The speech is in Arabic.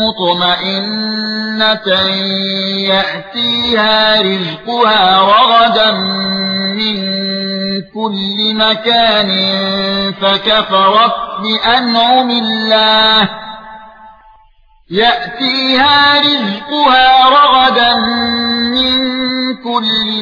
مُطْمَئِنَّةً يَأْتِيهَا رِزْقُهَا رَغَدًا مِنْ كُلِّ مَكَانٍ فَكَفَرَتْ بِأَنْعُمِ اللَّهِ. يَأْتِيهَا رِزْقُهَا رَغَدًا